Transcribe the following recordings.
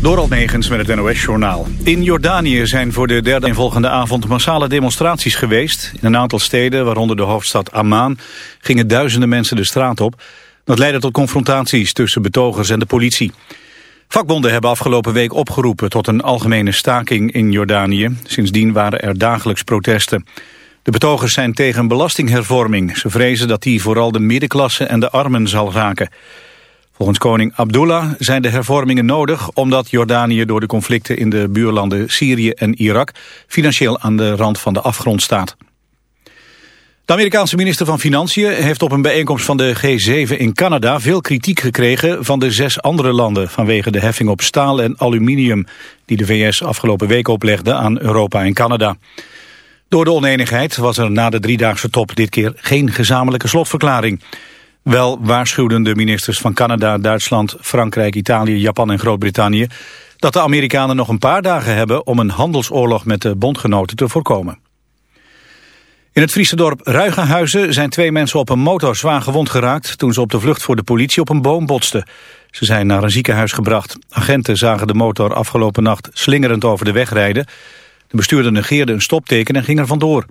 Door Negens met het NOS-journaal. In Jordanië zijn voor de derde en volgende avond massale demonstraties geweest. In een aantal steden, waaronder de hoofdstad Amman, gingen duizenden mensen de straat op. Dat leidde tot confrontaties tussen betogers en de politie. Vakbonden hebben afgelopen week opgeroepen tot een algemene staking in Jordanië. Sindsdien waren er dagelijks protesten. De betogers zijn tegen belastinghervorming. Ze vrezen dat die vooral de middenklasse en de armen zal raken. Volgens koning Abdullah zijn de hervormingen nodig... omdat Jordanië door de conflicten in de buurlanden Syrië en Irak... financieel aan de rand van de afgrond staat. De Amerikaanse minister van Financiën heeft op een bijeenkomst van de G7 in Canada... veel kritiek gekregen van de zes andere landen... vanwege de heffing op staal en aluminium... die de VS afgelopen week oplegde aan Europa en Canada. Door de oneenigheid was er na de driedaagse top dit keer geen gezamenlijke slotverklaring... Wel waarschuwden de ministers van Canada, Duitsland, Frankrijk, Italië, Japan en Groot-Brittannië dat de Amerikanen nog een paar dagen hebben om een handelsoorlog met de bondgenoten te voorkomen. In het Friese dorp Ruigenhuizen zijn twee mensen op een motor zwaar gewond geraakt toen ze op de vlucht voor de politie op een boom botsten. Ze zijn naar een ziekenhuis gebracht. Agenten zagen de motor afgelopen nacht slingerend over de weg rijden. De bestuurder negeerde een stopteken en ging er vandoor.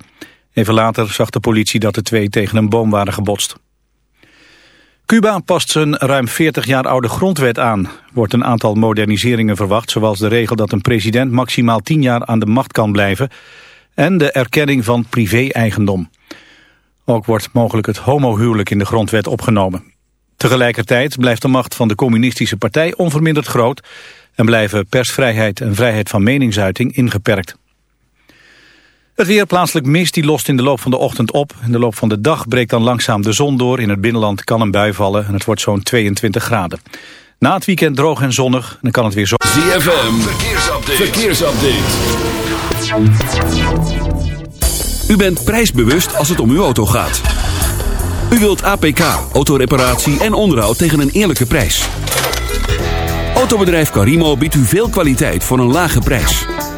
Even later zag de politie dat de twee tegen een boom waren gebotst. Cuba past zijn ruim 40 jaar oude grondwet aan. Wordt een aantal moderniseringen verwacht, zoals de regel dat een president maximaal 10 jaar aan de macht kan blijven en de erkenning van privé-eigendom. Ook wordt mogelijk het homohuwelijk in de grondwet opgenomen. Tegelijkertijd blijft de macht van de communistische partij onverminderd groot en blijven persvrijheid en vrijheid van meningsuiting ingeperkt. Het weer plaatselijk mist die lost in de loop van de ochtend op. In de loop van de dag breekt dan langzaam de zon door. In het binnenland kan een bui vallen en het wordt zo'n 22 graden. Na het weekend droog en zonnig, dan kan het weer zo... ZFM, verkeersupdate. verkeersupdate. U bent prijsbewust als het om uw auto gaat. U wilt APK, autoreparatie en onderhoud tegen een eerlijke prijs. Autobedrijf Carimo biedt u veel kwaliteit voor een lage prijs.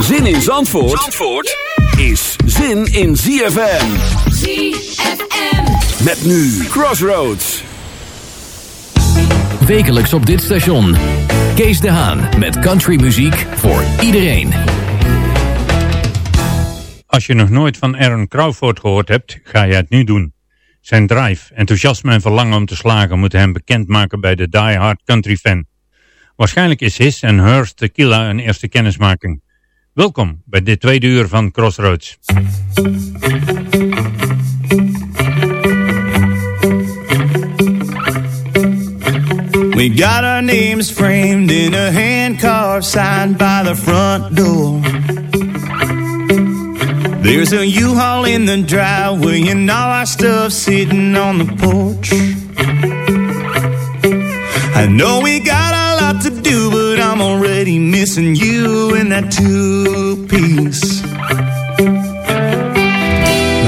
Zin in Zandvoort, Zandvoort is zin in ZFM. ZFM. Met nu Crossroads. Wekelijks op dit station. Kees de Haan met countrymuziek voor iedereen. Als je nog nooit van Aaron Crawford gehoord hebt, ga je het nu doen. Zijn drive, enthousiasme en verlangen om te slagen moeten hem bekendmaken bij de die-hard country fan. Waarschijnlijk is His en Hers Tequila een eerste kennismaking. Welkom bij dit tweede uur van Crossroads. We got our names framed in a handcarved sign by the front door. There's a U-Haul in the driveway and all our stuff sitting on the porch. I know we got lot to do, but I'm already missing you in that two-piece.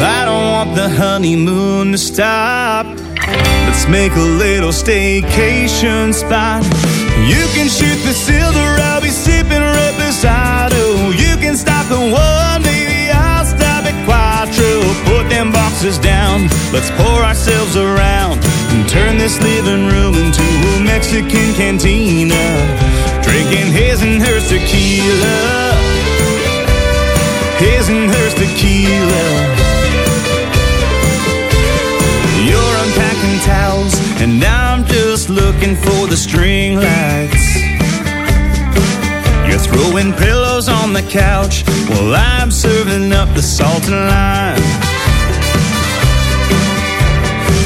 I don't want the honeymoon to stop. Let's make a little staycation spot. You can shoot the silver, I'll be sipping right beside. Oh, you can stop the one, baby, I'll stop at Quattro. Put them boxes down, let's pour ourselves around and turn this living room into a Mexican cantina. Drinking his and hers tequila, his and hers tequila. You're unpacking towels, and I'm just looking for the string lights. You're throwing pillows on the couch while I'm serving up the salt and lime.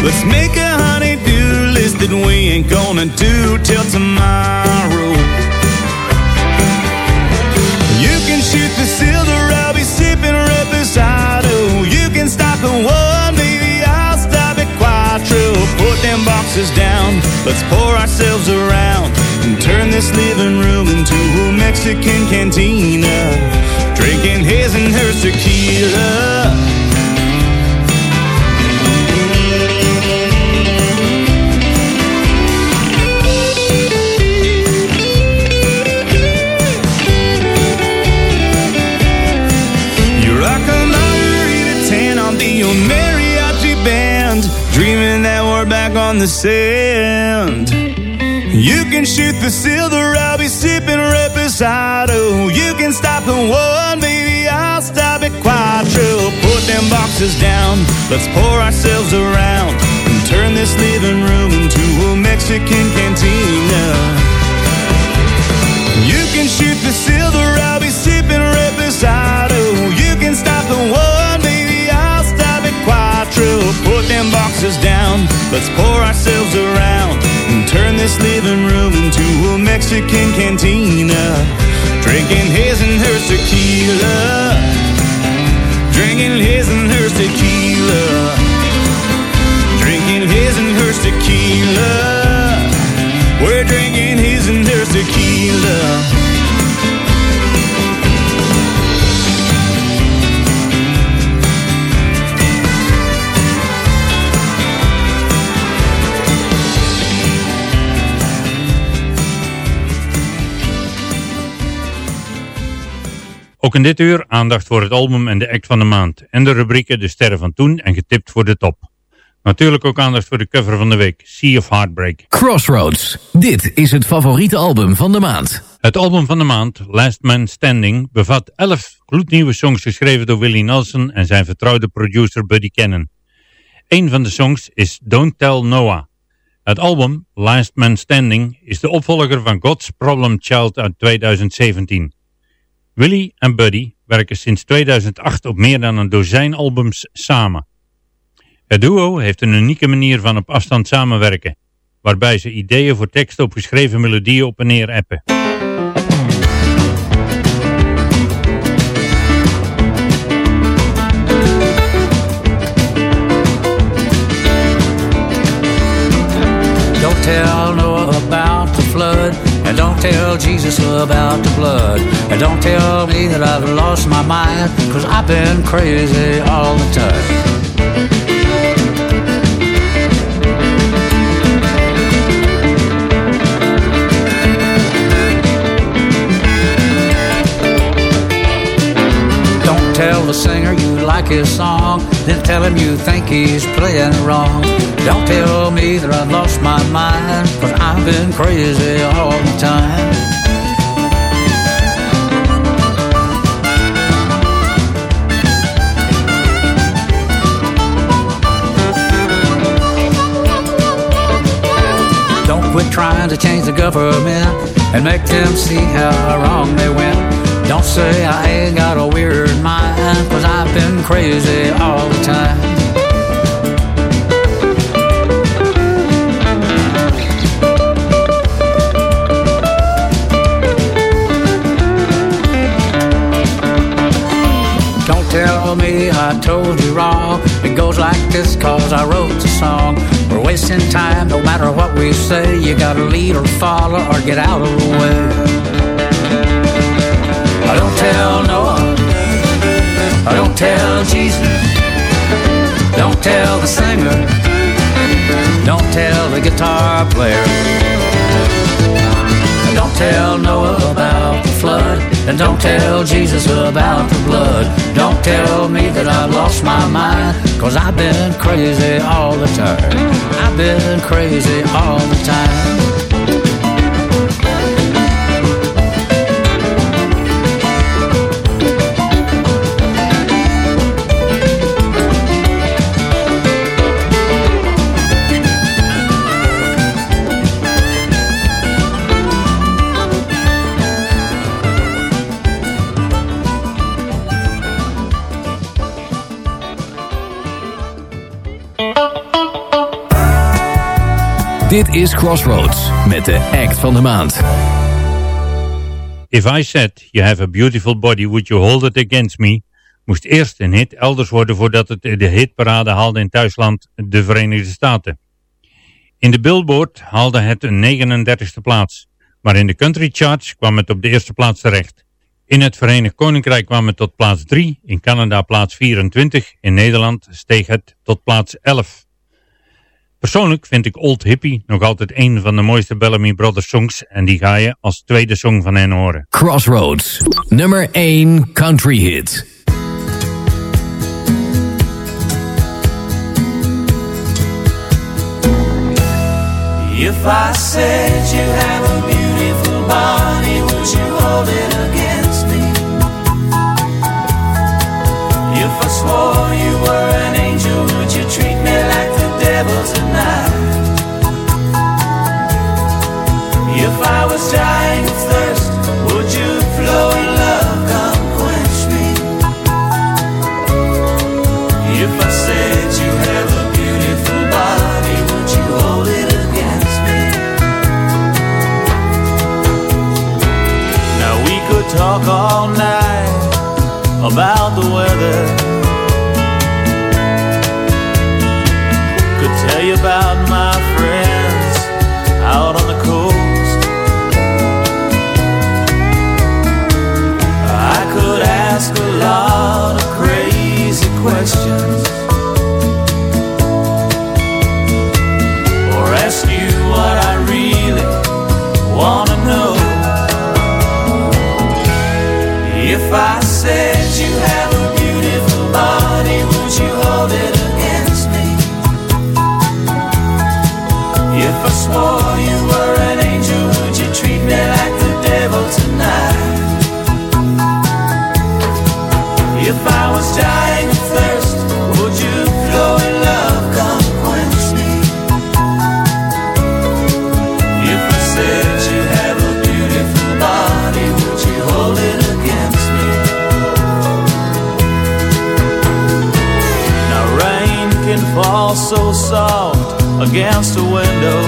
Let's make a honey-do this that we ain't gonna do till tomorrow. You can shoot the silver, I'll be sipping oh. You can stop at one, maybe I'll stop at quattro. Put them boxes down, let's pour ourselves around and turn this living room into a Mexican cantina. Drinking his and hers tequila. On the sand. You can shoot the silver, I'll be sipping. Oh, you can stop the one, baby, I'll stop at quattro. Put them boxes down, let's pour ourselves around and turn this living room into a Mexican cantina. Mexican cantina. Drinking his and her tequila. Drinking his and her tequila. Drinking his and hers tequila. We're drinking his and hers tequila. In dit uur aandacht voor het album en de act van de maand. En de rubrieken De Sterren van Toen en Getipt voor de Top. Natuurlijk ook aandacht voor de cover van de week, Sea of Heartbreak. Crossroads, dit is het favoriete album van de maand. Het album van de maand, Last Man Standing, bevat 11 gloednieuwe songs geschreven door Willie Nelson en zijn vertrouwde producer Buddy Cannon. Een van de songs is Don't Tell Noah. Het album, Last Man Standing, is de opvolger van God's Problem Child uit 2017. Willy en Buddy werken sinds 2008 op meer dan een dozijn albums samen. Het duo heeft een unieke manier van op afstand samenwerken, waarbij ze ideeën voor teksten op geschreven melodieën op en neer appen. Don't tell don't tell Jesus about the blood. And don't tell me that I've lost my mind, cause I've been crazy all the time. Don't tell the singer you like his song, then tell him you think he's playing wrong. Don't tell me that I've lost my mind, cause I've been crazy all the time. Don't quit trying to change the government and make them see how wrong they went. Don't say I ain't got a weird mind, cause I've been crazy all the time. Don't tell me I told you wrong. It goes like this cause I wrote the song. We're wasting time no matter what we say. You gotta lead or follow or get out of the way. I don't tell Noah. Tell Jesus. Don't tell the singer. Don't tell the guitar player. Don't tell Noah about the flood. And don't tell Jesus about the blood. Don't tell me that I've lost my mind. Cause I've been crazy all the time. I've been crazy all the time. Dit is Crossroads met de act van de maand. If I Said You Have a Beautiful Body Would You Hold It Against Me moest eerst een hit elders worden voordat het de hitparade haalde in thuisland de Verenigde Staten. In de Billboard haalde het een 39e plaats, maar in de country charts kwam het op de eerste plaats terecht. In het Verenigd Koninkrijk kwam het tot plaats 3, in Canada plaats 24, in Nederland steeg het tot plaats 11. Persoonlijk vind ik Old Hippie nog altijd een van de mooiste Bellamy Brothers songs en die ga je als tweede song van hen horen. Crossroads, nummer 1 country hit. If I said you have a beautiful body, would you hold it against me? If I swore you were an angel, would you treat me like the devil talk all night about the weather. Soft against a window.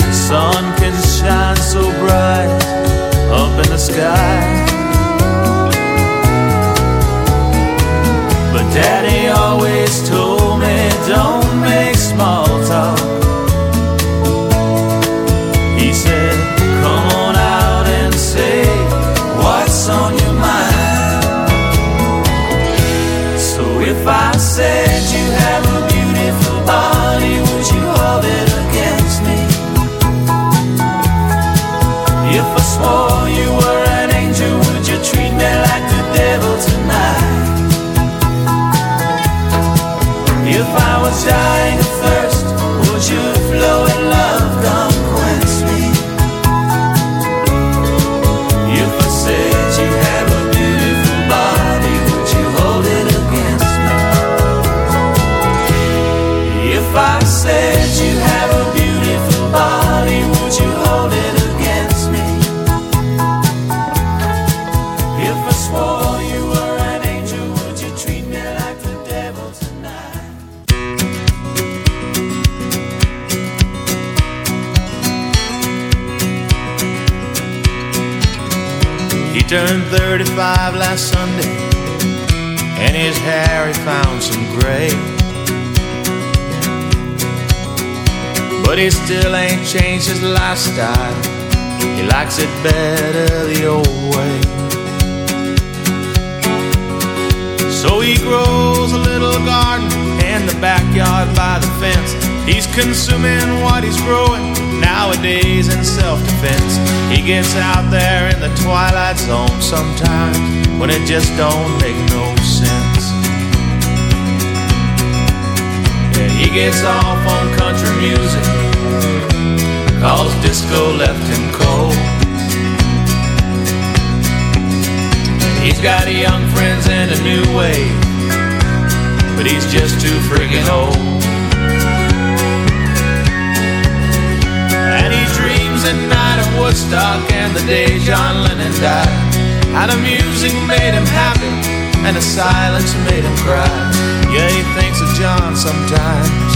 The sun can shine so bright up in the sky. His lifestyle. He likes it better the old way. So he grows a little garden in the backyard by the fence. He's consuming what he's growing nowadays in self defense. He gets out there in the twilight zone sometimes when it just don't make no sense. Yeah, he gets off on country music cause disco left him cold. He's got young friends and a new wave, but he's just too friggin' old. And he dreams at night of Woodstock and the day John Lennon died. How the music made him happy and the silence made him cry. Yeah, he thinks of John sometimes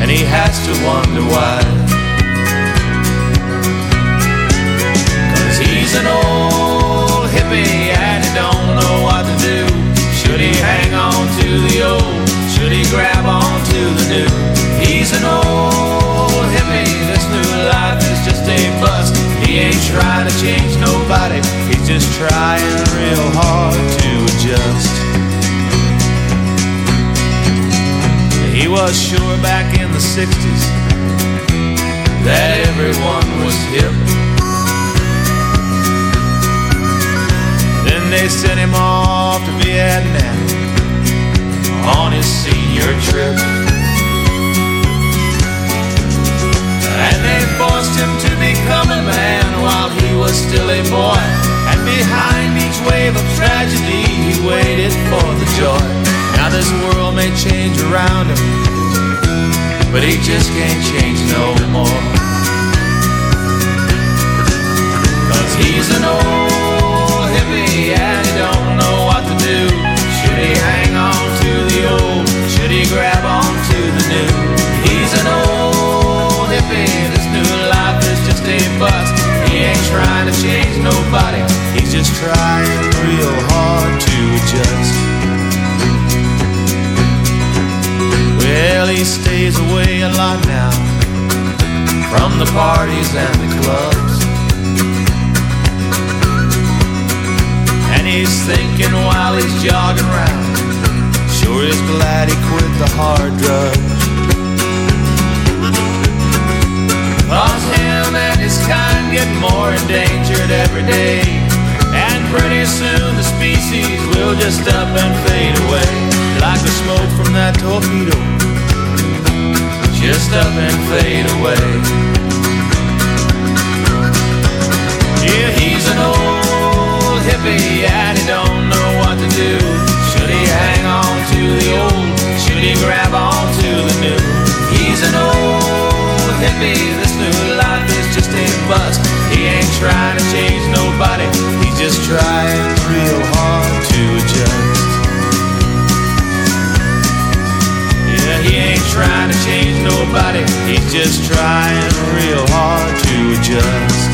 and he has to wonder why. An old hippie and he don't know what to do. Should he hang on to the old? Should he grab on to the new? He's an old hippie, this new life is just a bust. He ain't trying to change nobody, he's just trying real hard to adjust. He was sure back in the 60s that everyone was hip. Then they sent him off to Vietnam on his senior trip. And they forced him to become a man while he was still a boy. And behind each wave of tragedy, he waited for the joy. Now this world may change around him, but he just can't change no more. Cause he's an old he don't know what to do. Should he hang on to the old? Should he grab on to the new? He's an old hippie, this new life is just a bust. He ain't trying to change nobody, he's just trying real hard to adjust. Well, he stays away a lot now from the parties and the clubs. He's thinking while he's jogging around, sure is glad he quit the hard drugs. Cause him and his kind get more endangered every day. And pretty soon the species will just up and fade away. Like the smoke from that torpedo. Just up and fade away. Old and he don't know what to do. Should he hang on to the old? Should he grab on to the new? He's an old hippie, this new life is just a bust. He ain't trying to change nobody, he's just trying real hard to adjust. Yeah, he ain't trying to change nobody, he's just trying real hard to adjust.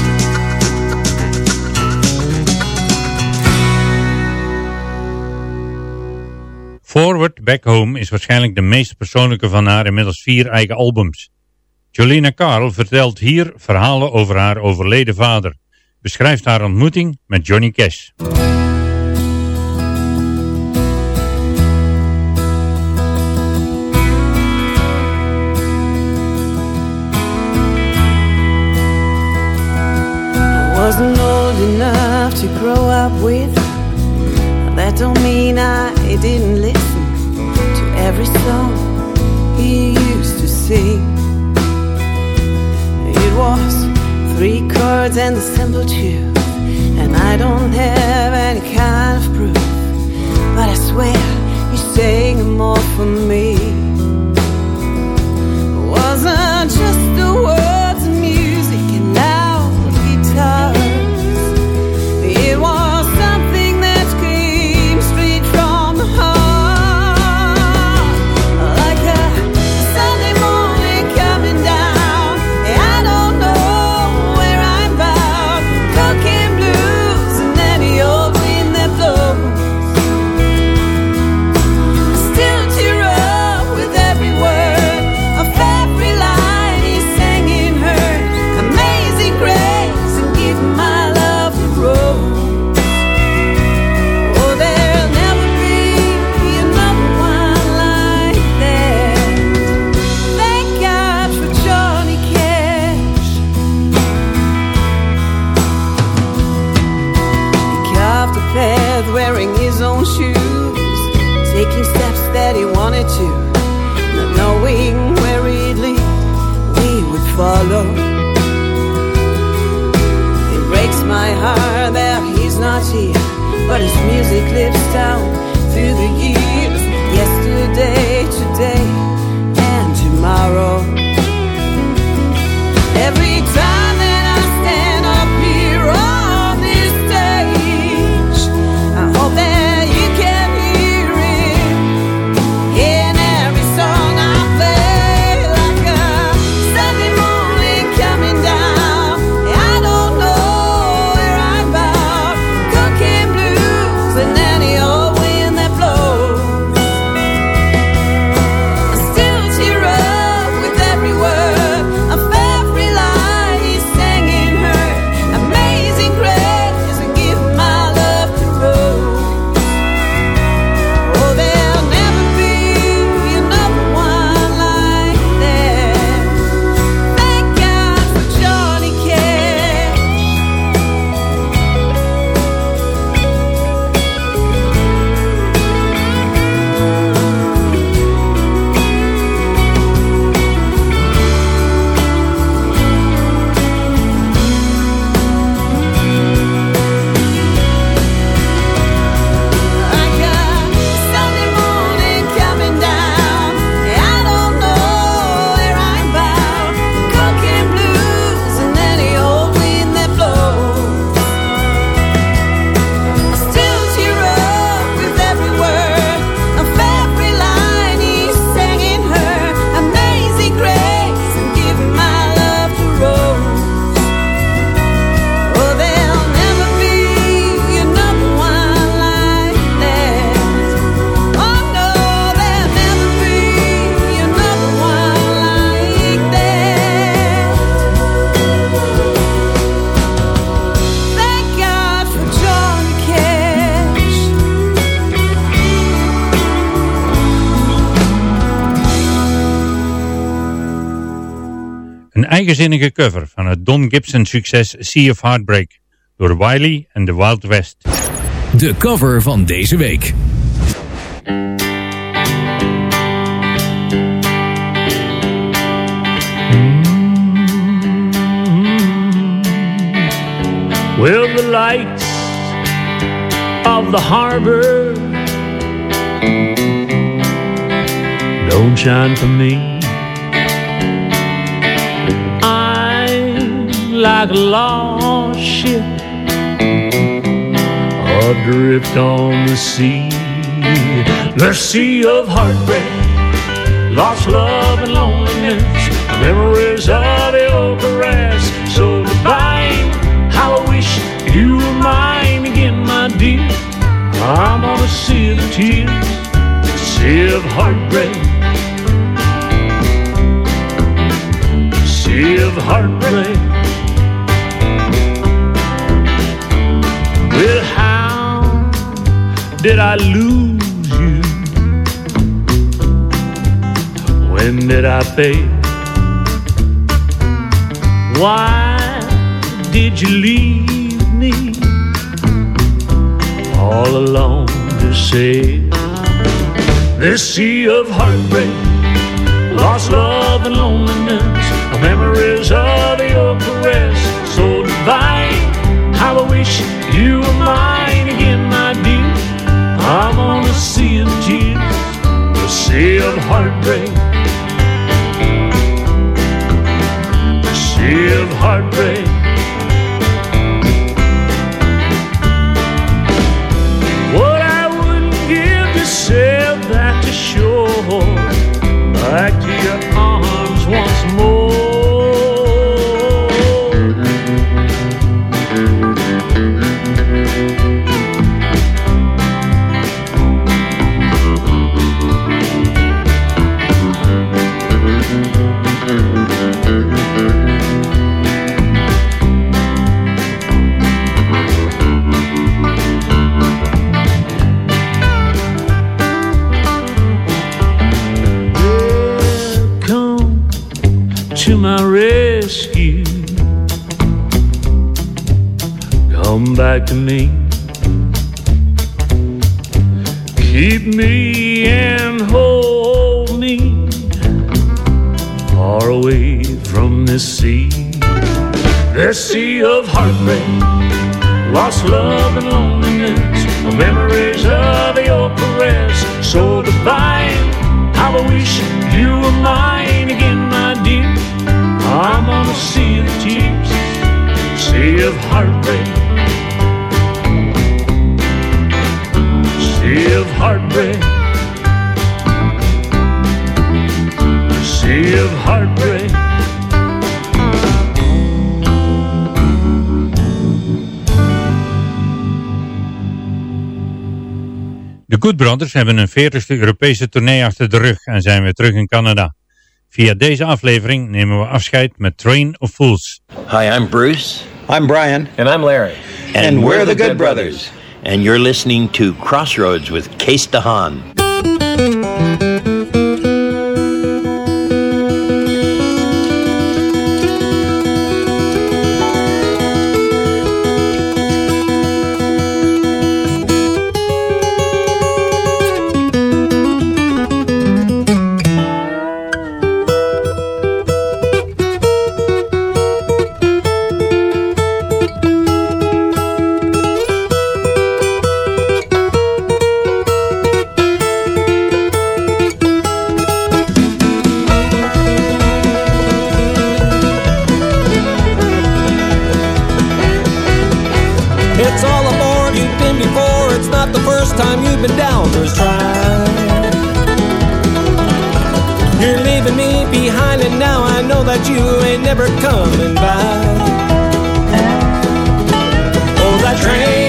Forward Back Home is waarschijnlijk de meest persoonlijke van haar inmiddels vier eigen albums. Jolina Carl vertelt hier verhalen over haar overleden vader, beschrijft haar ontmoeting met Johnny Cash. I wasn't old enough to grow up with. That don't mean I didn't listen to every song he used to sing. It was three chords and a simple tune, and I don't have any kind of proof, but I swear he sang more for me. Wasn't just eigenzinnige cover van het Don Gibson succes Sea of Heartbreak door Wiley en the Wild West. De cover van deze week. Well, the lights of the harbor don't shine for me. Like a lost ship adrift on the sea. The sea of heartbreak, lost love and loneliness, memories of your caress. So divine, how I wish you were mine again, my dear. I'm on a sea of tears, the sea of heartbreak. Why did you leave me all alone to sail this sea of heartbreak, lost love and loneliness, memories of your caress, so divine. How I wish you were mine again, my dear. I'm on a sea of tears, a sea of heartbreak. Of heartbreak. Keep me and hold me far away from this sea. This sea of heartbreak, lost love and loneliness, memories of your caress, so divine. How I wish you were mine again, my dear. I'm on a sea of tears, sea of heartbreak, of heartbreak, sea of heartbreak. De Good Brothers hebben een 40ste Europese tournee achter de rug en zijn weer terug in Canada. Via deze aflevering nemen we afscheid met Train of Fools. Hi, I'm Bruce. I'm Brian. And I'm Larry. And, we're, the, Good, Brothers. And you're listening to Crossroads with Kees de Haan. I know that you ain't never coming back. Oh, that train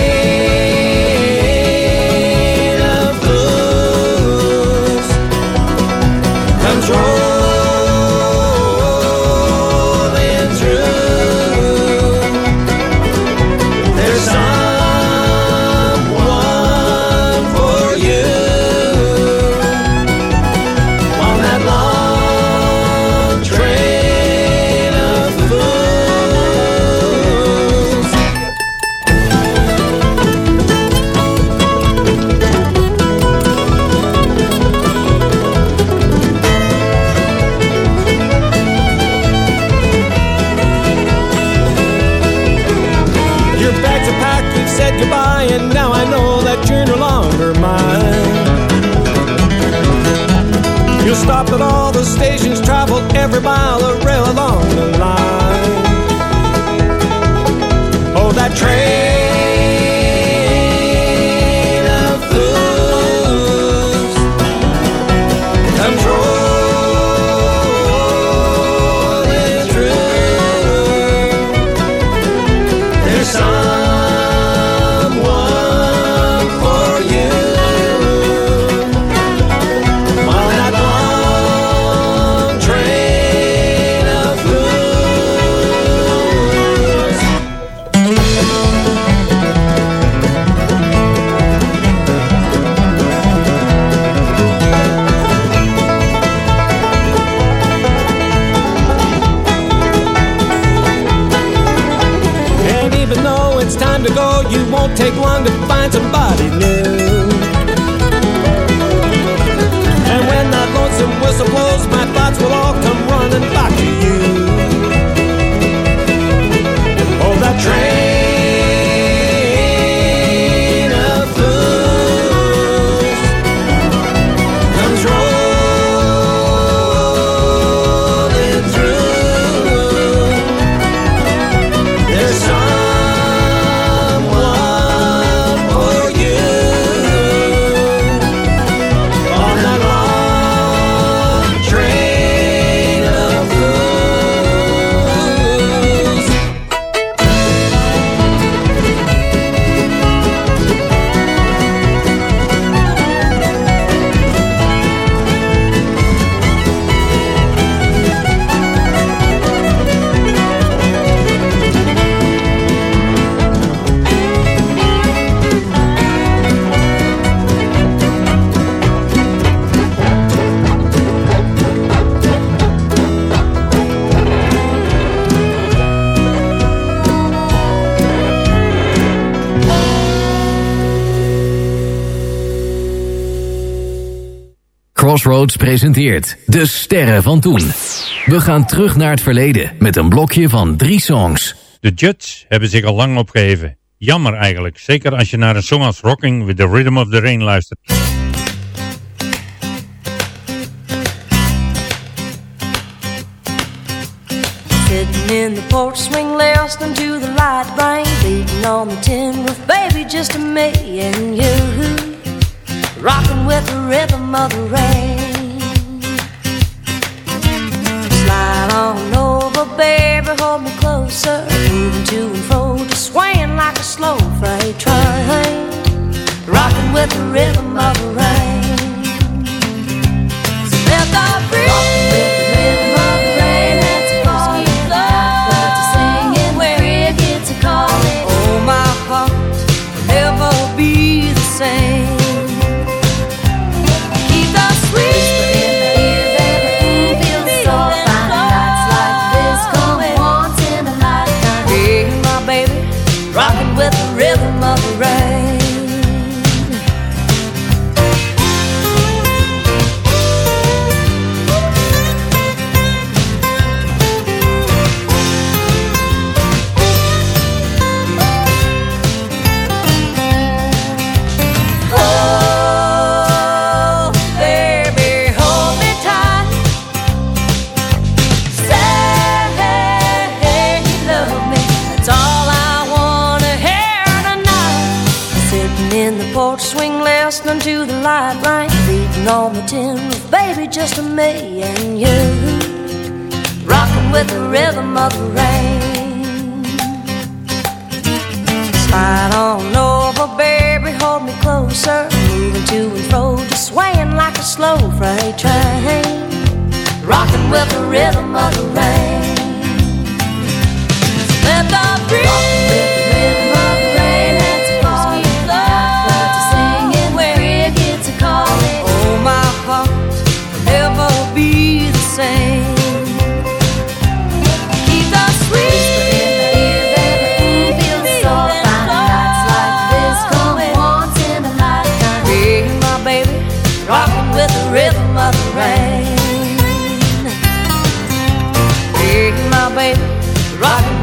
find somebody new. Crossroads presenteert De Sterren van Toen. We gaan terug naar het verleden met een blokje van drie songs. De Judds hebben zich al lang opgeheven. Jammer eigenlijk, zeker als je naar een song als Rocking with the Rhythm of the Rain luistert. Sitting in the porch swing the light tin baby just me and you rocking with the rhythm of the rain. Slide on over, baby, hold me closer. Moving to and fro, just swaying like a slow freight train. Rocking with the rhythm of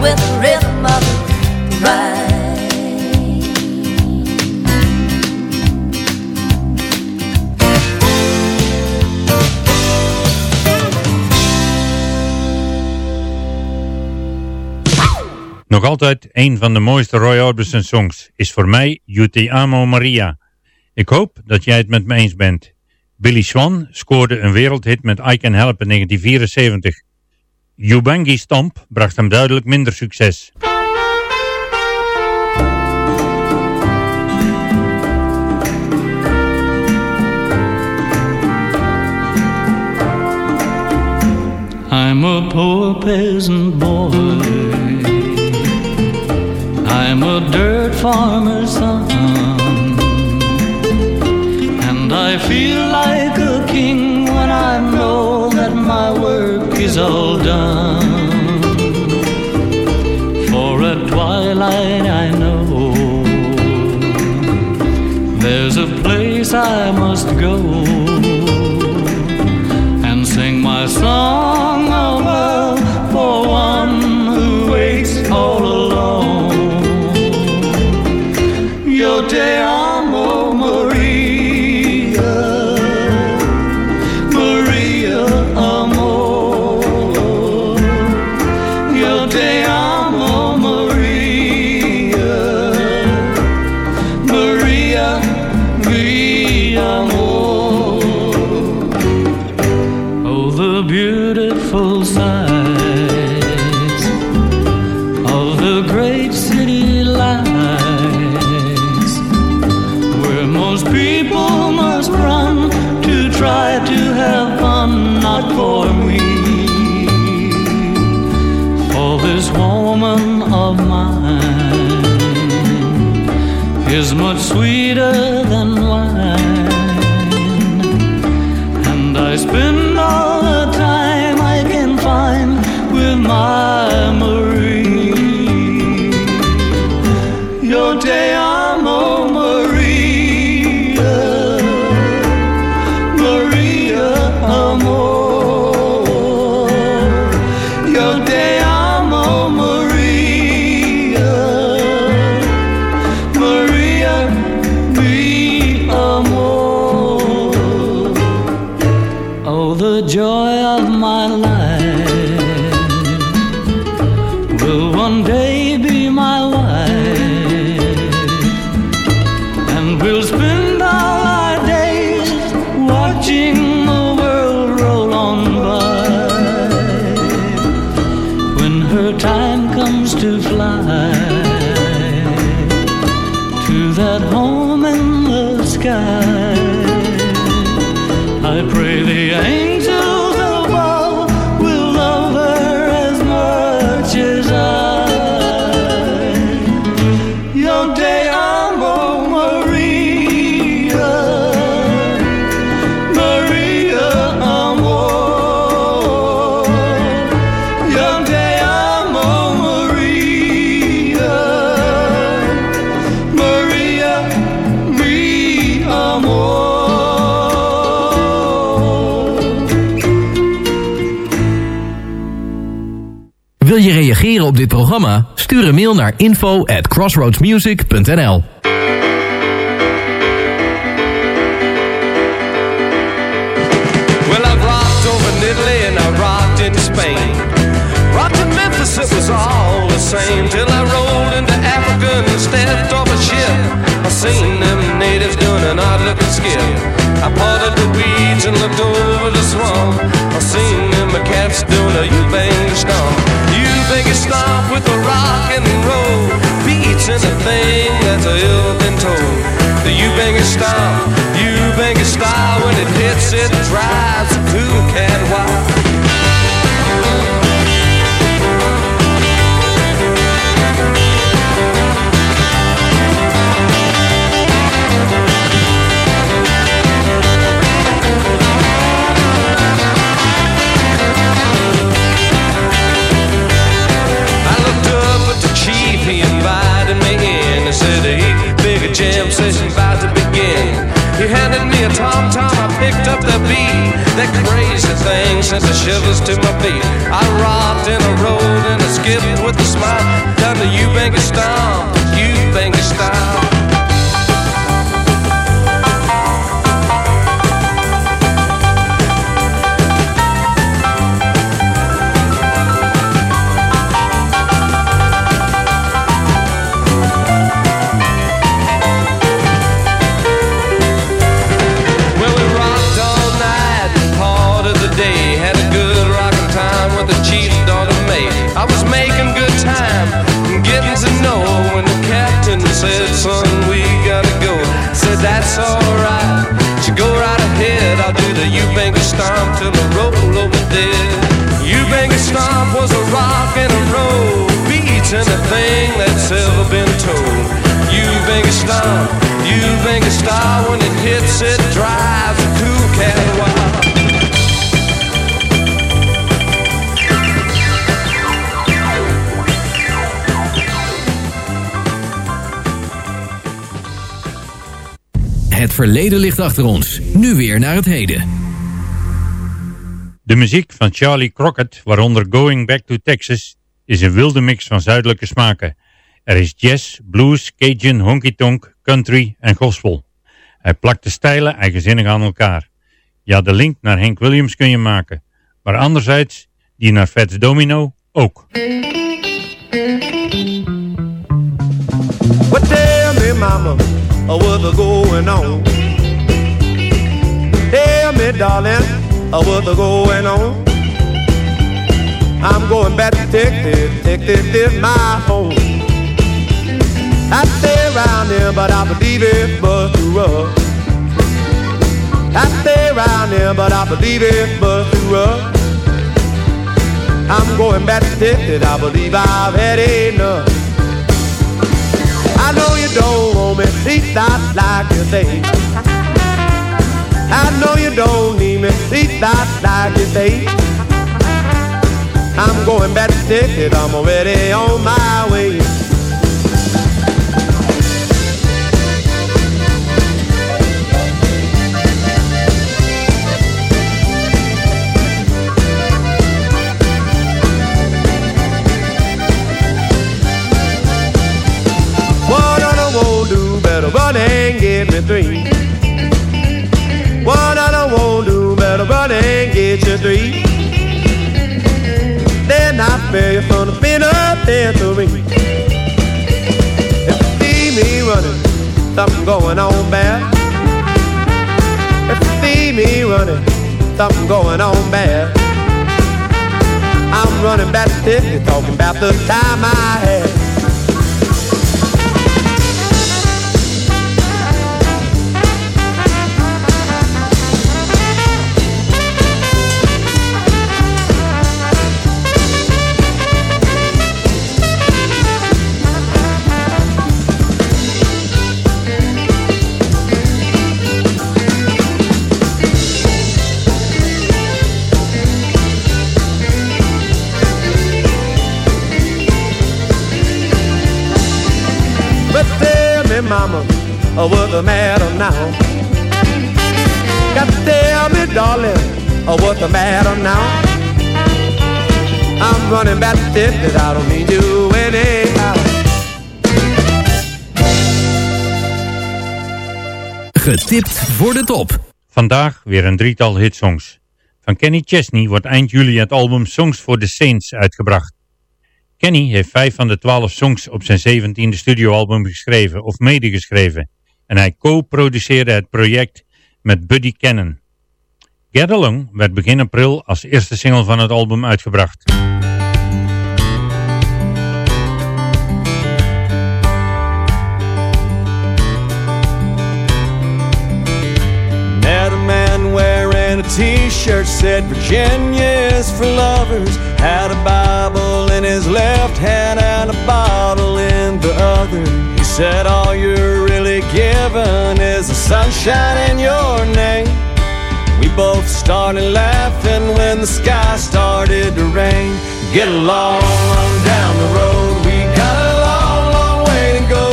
with the rhythm of the. Nog altijd een van de mooiste Roy Orbison songs is voor mij You Te Amo Maria. Ik hoop dat jij het met me eens bent. Billy Swan scoorde een wereldhit met I Can Help in 1974. Ubangi Stomp bracht hem duidelijk minder succes. I'm a poor peasant boy. I'm a dirt farmer's son. And I feel like a king when I know that my work is all done. For at twilight I know there's a place I must go and sing my song of the great city lights, where most people must run to try to have fun, not for me. For this woman of mine is much sweeter than wine. And I spend reageren op dit programma? Stuur een mail naar info at crossroadsmusic.nl Well, I've rocked over in Italy and I rocked in Spain. Rocked in Memphis, it was all the same. Till I rolled into Africa and stepped off a ship. I seen them natives doing an odd looking skip. I parted the weeds and looked over the swamp. I seen them cats doing a U-bang stomp. Stomp with the rock and roll. Beats and a thing that's a ill been told. The Ubangi stomp, Ubangi style when it hits it drives a cool cat He handed me a tom tom, I picked up the beat. That crazy thing sent the shivers to my feet. I rocked and I rolled and I skipped with a smile. Down to Ubangi stomp, Ubangi style. stop you think a star when it hits, it drives a cool cat wild. Het verleden ligt achter ons. Nu weer naar het heden. De muziek van Charlie Crockett, waaronder Going Back to Texas, is een wilde mix van zuidelijke smaken. Er is jazz, blues, cajun, honky-tonk, country en gospel. Hij plakt de stijlen eigenzinnig aan elkaar. Ja, de link naar Hank Williams kun je maken. Maar anderzijds, die naar Fats Domino ook. Well, tell me, mama, uh, what's going on? Tell me, darling, uh, what's going on? I'm going back to Texas, Texas is my home. I stay around here, but I believe it's but to us. I stay around here, but I believe it's but to us. I'm going back to Texas, I believe I've had enough. I know you don't want me, please stop like you say. I know you don't need me, please stop like you say. I'm going back to Texas, I'm already on my way. Three. What I won't want to do, better run and get you three. Then I spare you from the penitentiary. If you see me running, something going on bad. If you see me running, something going on bad. I'm running back to Texas, talking about the time I had. What's the matter now? Got to tell me, darling, what's the matter now? I'm running back to I don't anyhow. Getipt voor de top. Vandaag weer een drietal hitsongs. Van Kenny Chesney wordt eind juli het album Songs for the Saints uitgebracht. Kenny heeft vijf van de twaalf songs op zijn zeventiende studioalbum geschreven of medegeschreven. En hij co-produceerde het project met Buddy Cannon. Get Along werd begin april als eerste single van het album uitgebracht. A t-shirt said Virginia is for lovers Had a Bible in his left hand and a bottle in the other He said all you're really given is the sunshine in your name. We both started laughing when the sky started to rain. Get along on down the road. We got a long, long way to go.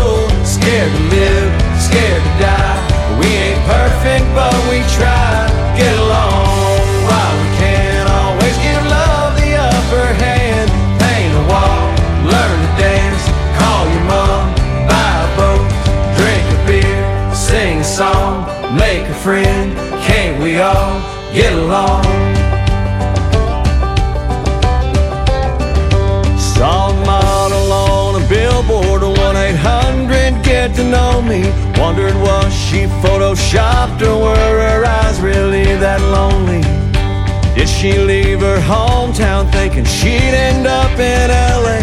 Scared to live, scared to die. We ain't perfect, but we try. Get along we all get along? Saw a model on a billboard, 1 800 get to know me. Wondered was she photoshopped or were her eyes really that lonely? Did she leave her hometown thinking she'd end up in LA?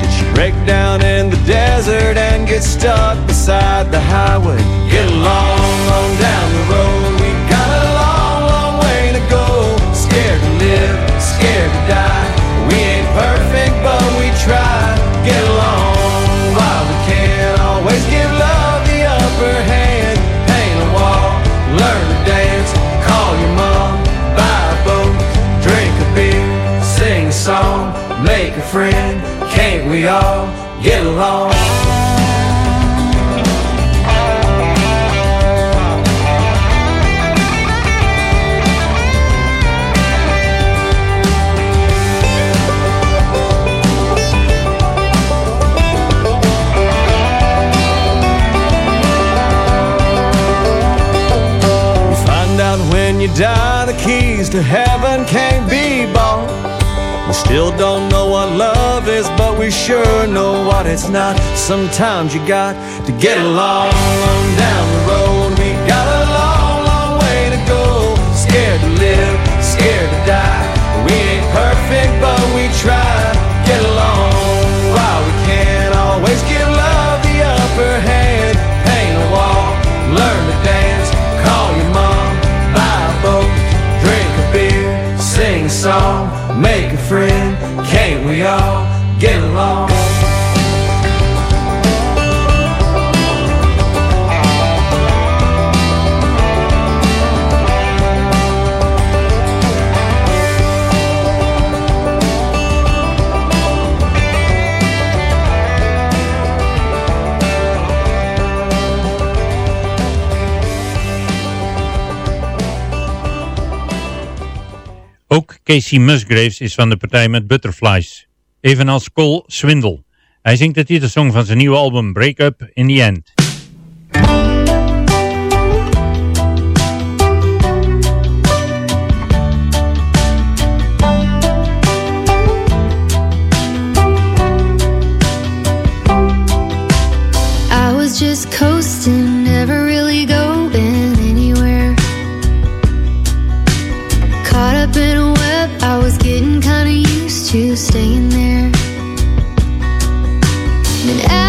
Did she break down in the desert and get stuck beside the highway? Get along on down the road. die. We ain't perfect, but we try. Get along while we can. Always give love the upper hand. Paint a wall, learn to dance. Call your mom, buy a boat, drink a beer, sing a song, make a friend. Can't we all get along? keys to heaven can't be bought. We still don't know what love is, but we sure know what it's not. Sometimes you got to get along on down the road. We got a long, long way to go. Scared to live, scared to die. We ain't perfect, but we try. song, make a friend, can't we all get along? Casey Musgraves is van de partij met Butterflies. Evenals Cole Swindle. Hij zingt de titelsong van zijn nieuwe album Break Up in the End. I was just coasting stay staying there. And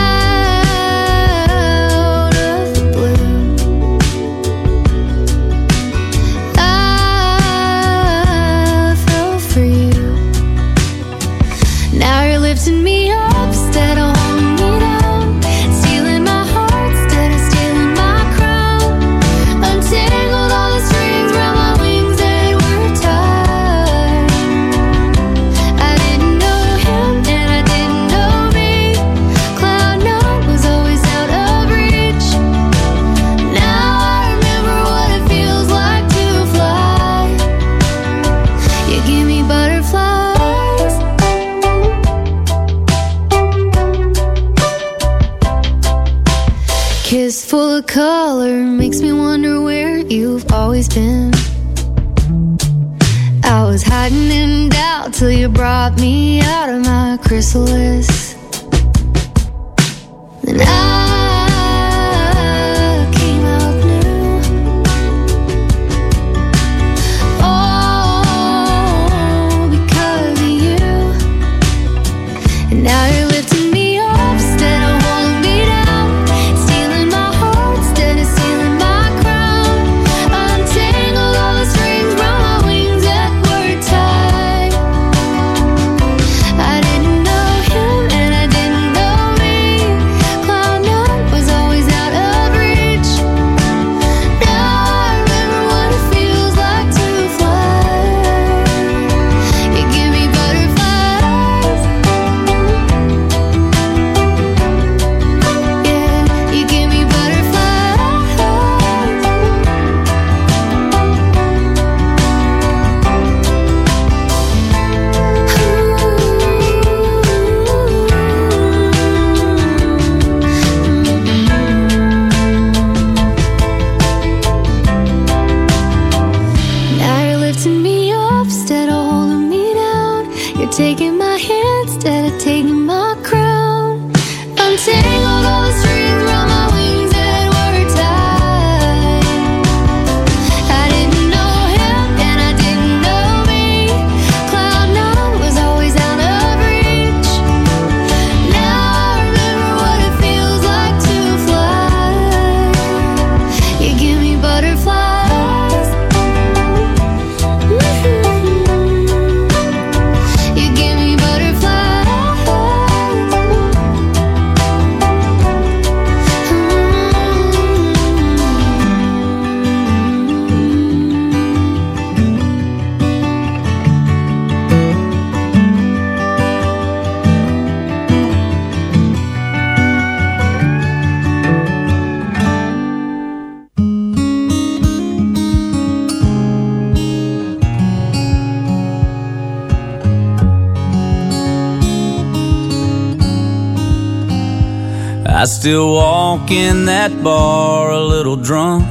I still walk in that bar a little drunk.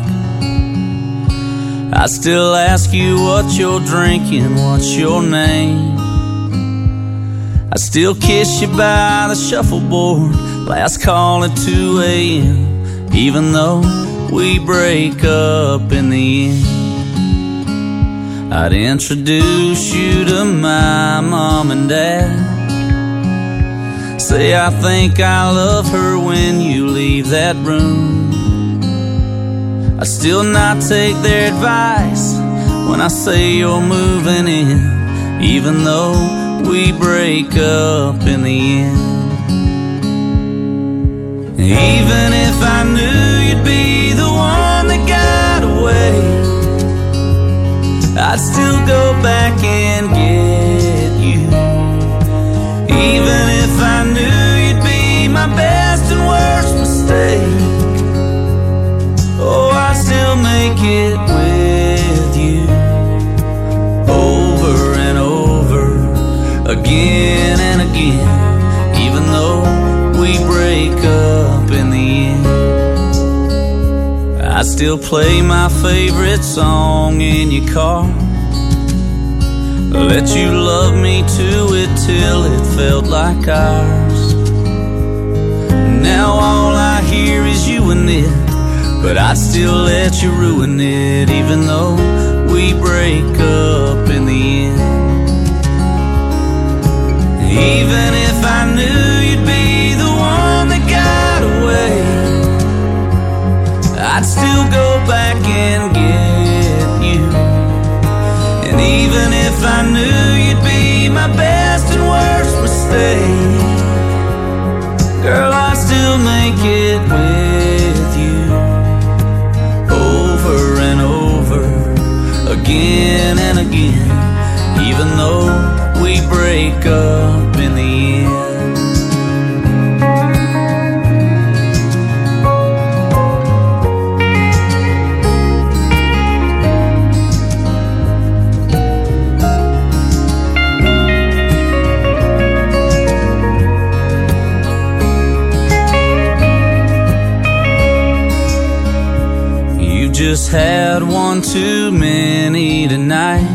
I still ask you what you're drinking, what's your name. I still kiss you by the shuffleboard, last call at 2 a.m., even though we break up in the end. I'd introduce you to my mom and dad. Say I think I love her when you leave that room. I still not take their advice when I say you're moving in, even though we break up in the end. Even if I knew you'd be the one that got away, I'd still go back and get you. Even if I knew you'd be my best and worst mistake, oh, I still make it with you over and over again and again, even though we break up in the end. I still play my favorite song in your car. Let you love me to it till it felt like ours. Now all I hear is you and it, but I'd still let you ruin it, even though we break up in the end. Even if I knew you'd be the one that got away, I'd still go back and get. And even if I knew you'd be my best and worst mistake, girl, I still make it with you over and over again and again, even though we break up one too many tonight.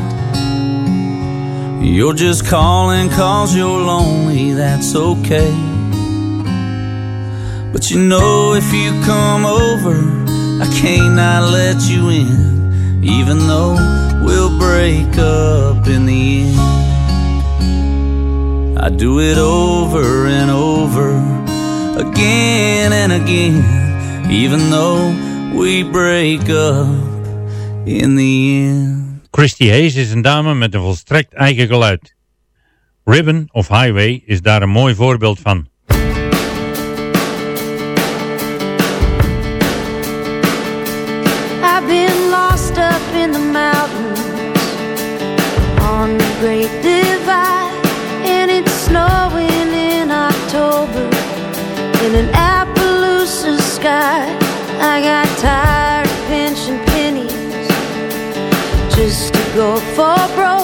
You're just calling cause you're lonely, that's okay. But you know if you come over, I can't not let you in, even though we'll break up in the end. I do it over and over again and again, even though we break up in the end. Christy Hayes is een dame met een volstrekt eigen geluid. Ribbon of Highway is daar een mooi voorbeeld van. I've been lost up in the mountains on the Great Divide, and it's snowing in October in an Appaloosa sky. I got go for broke.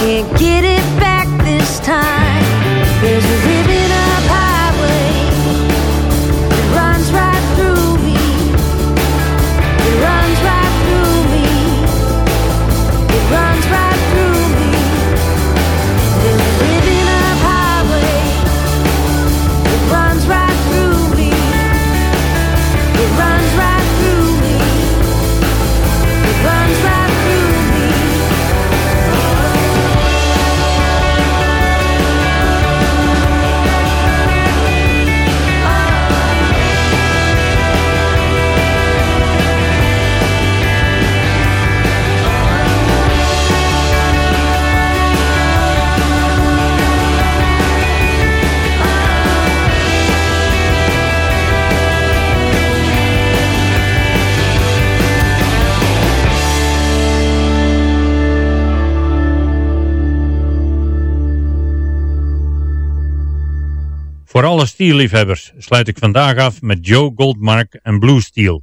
que quiere Voor alle stierliefhebbers sluit ik vandaag af met Joe Goldmark en Blue Steel.